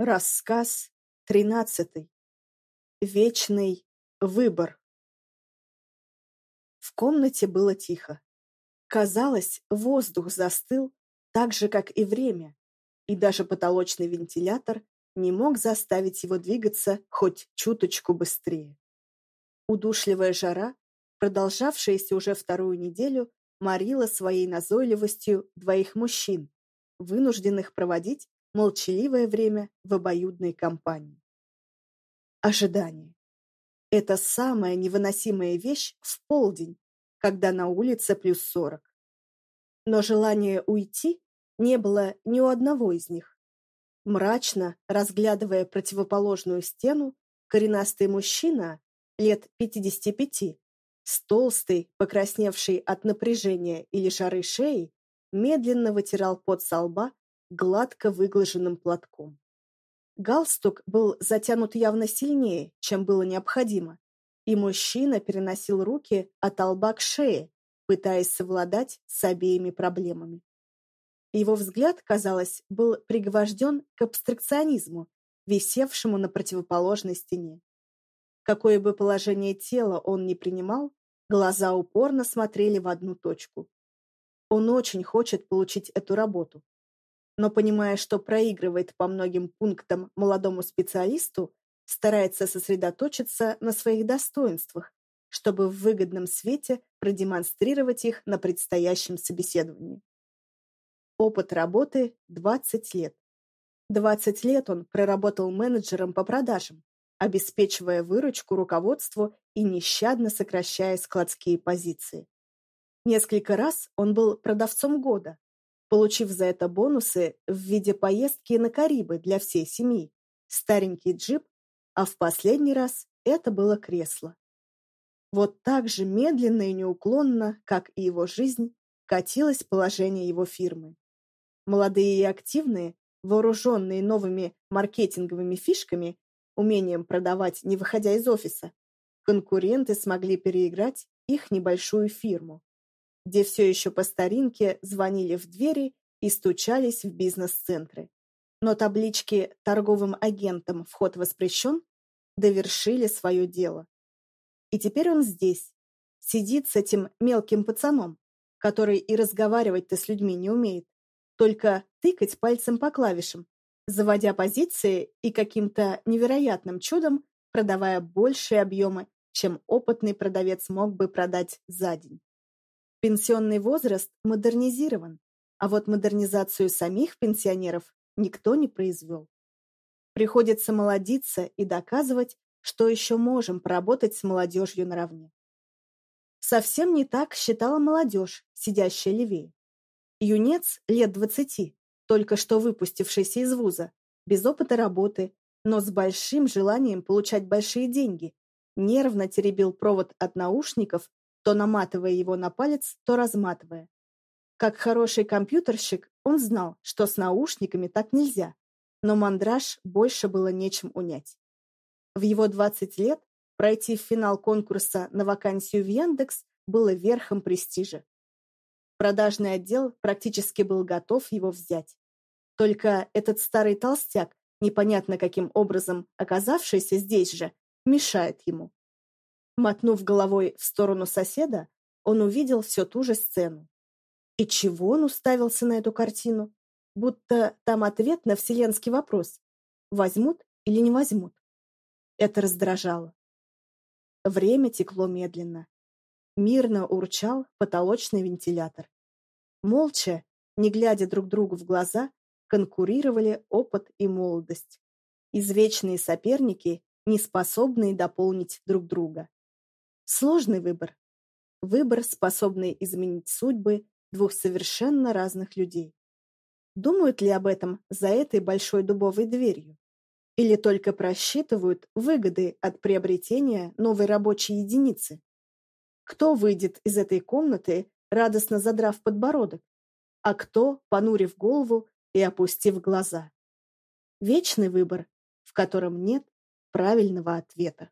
Рассказ тринадцатый. Вечный выбор. В комнате было тихо. Казалось, воздух застыл, так же, как и время, и даже потолочный вентилятор не мог заставить его двигаться хоть чуточку быстрее. Удушливая жара, продолжавшаяся уже вторую неделю, морила своей назойливостью двоих мужчин, вынужденных проводить молчаливое время в обоюдной компании. Ожидание. Это самая невыносимая вещь в полдень, когда на улице плюс сорок. Но желания уйти не было ни у одного из них. Мрачно, разглядывая противоположную стену, коренастый мужчина лет 55 с толстой, покрасневшей от напряжения или жары шеей, медленно вытирал пот со лба гладко выглаженным платком. Галстук был затянут явно сильнее, чем было необходимо, и мужчина переносил руки от лба к шее, пытаясь совладать с обеими проблемами. Его взгляд, казалось, был пригвожден к абстракционизму, висевшему на противоположной стене. Какое бы положение тела он ни принимал, глаза упорно смотрели в одну точку. Он очень хочет получить эту работу, но понимая, что проигрывает по многим пунктам молодому специалисту, старается сосредоточиться на своих достоинствах, чтобы в выгодном свете продемонстрировать их на предстоящем собеседовании. Опыт работы – 20 лет. 20 лет он проработал менеджером по продажам, обеспечивая выручку руководству и нещадно сокращая складские позиции. Несколько раз он был продавцом года, получив за это бонусы в виде поездки на Карибы для всей семьи, старенький джип, а в последний раз это было кресло. Вот так же медленно и неуклонно, как и его жизнь, катилось положение его фирмы. Молодые и активные, вооруженные новыми маркетинговыми фишками, умением продавать, не выходя из офиса, конкуренты смогли переиграть их небольшую фирму где все еще по старинке звонили в двери и стучались в бизнес-центры. Но таблички «Торговым агентам вход воспрещен» довершили свое дело. И теперь он здесь, сидит с этим мелким пацаном, который и разговаривать-то с людьми не умеет, только тыкать пальцем по клавишам, заводя позиции и каким-то невероятным чудом продавая большие объемы, чем опытный продавец мог бы продать за день. Пенсионный возраст модернизирован, а вот модернизацию самих пенсионеров никто не произвел. Приходится молодиться и доказывать, что еще можем поработать с молодежью наравне. Совсем не так считала молодежь, сидящая левее. Юнец лет двадцати, только что выпустившийся из вуза, без опыта работы, но с большим желанием получать большие деньги, нервно теребил провод от наушников то наматывая его на палец, то разматывая. Как хороший компьютерщик, он знал, что с наушниками так нельзя, но мандраж больше было нечем унять. В его 20 лет пройти в финал конкурса на вакансию в Яндекс было верхом престижа. Продажный отдел практически был готов его взять. Только этот старый толстяк, непонятно каким образом оказавшийся здесь же, мешает ему. Мотнув головой в сторону соседа, он увидел все ту же сцену. И чего он уставился на эту картину? Будто там ответ на вселенский вопрос. Возьмут или не возьмут? Это раздражало. Время текло медленно. Мирно урчал потолочный вентилятор. Молча, не глядя друг другу в глаза, конкурировали опыт и молодость. Извечные соперники, не способные дополнить друг друга. Сложный выбор. Выбор, способный изменить судьбы двух совершенно разных людей. Думают ли об этом за этой большой дубовой дверью? Или только просчитывают выгоды от приобретения новой рабочей единицы? Кто выйдет из этой комнаты, радостно задрав подбородок, а кто, понурив голову и опустив глаза? Вечный выбор, в котором нет правильного ответа.